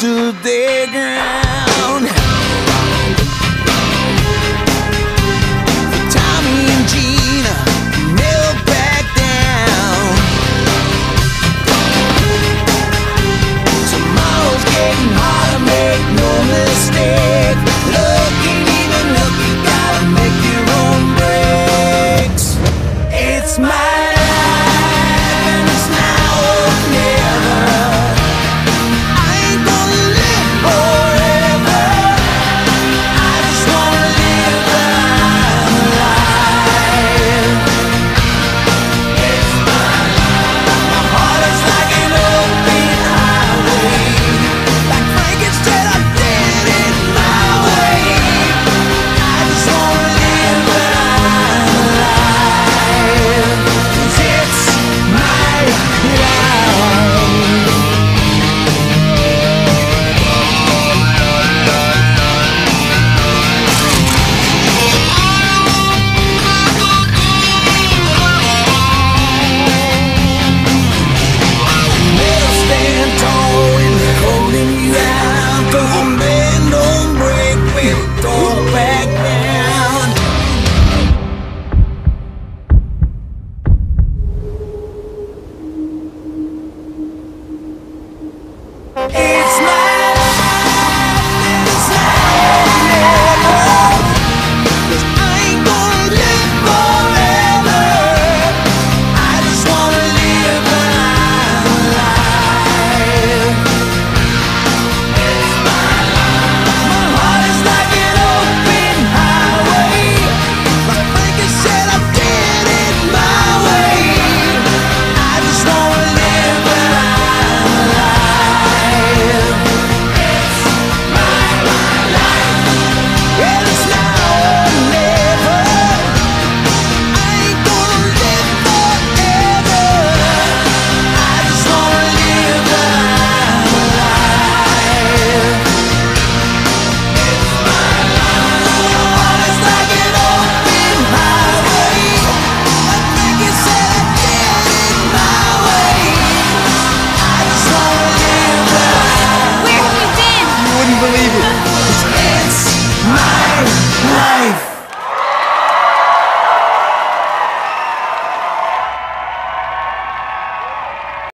To the ground. life.